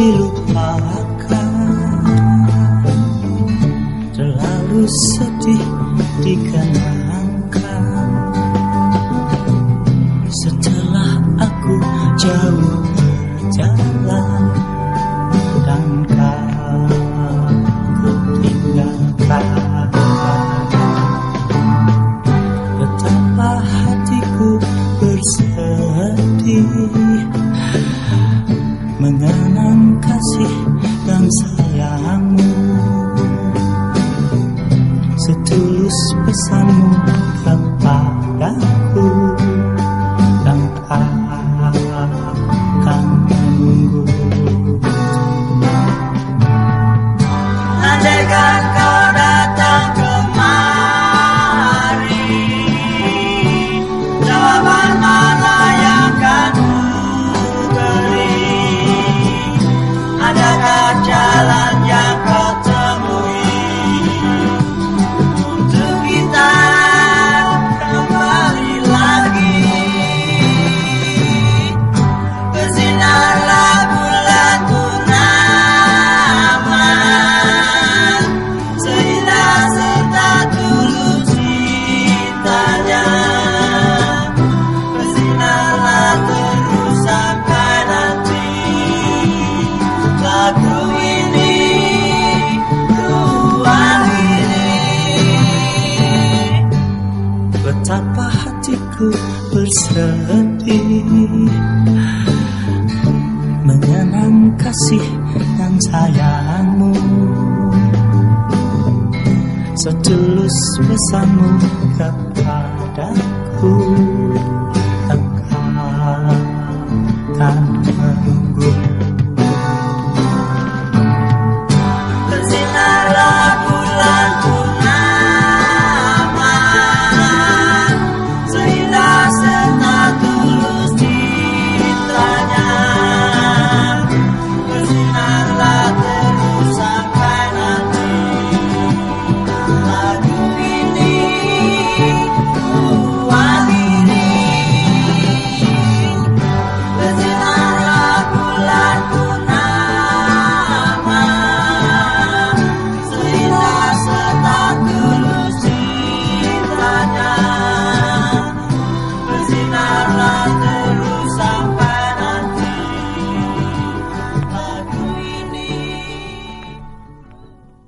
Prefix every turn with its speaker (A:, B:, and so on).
A: dilupakan. Terlalu sedih dikenangkan. Setelah aku jauh berjalan Dan kau tinggalkan? Betapa hatiku bersedih setulus bersedih. Mengenang kasih dan sayangmu. Setulus pesanmu kepadaku. Engkau akan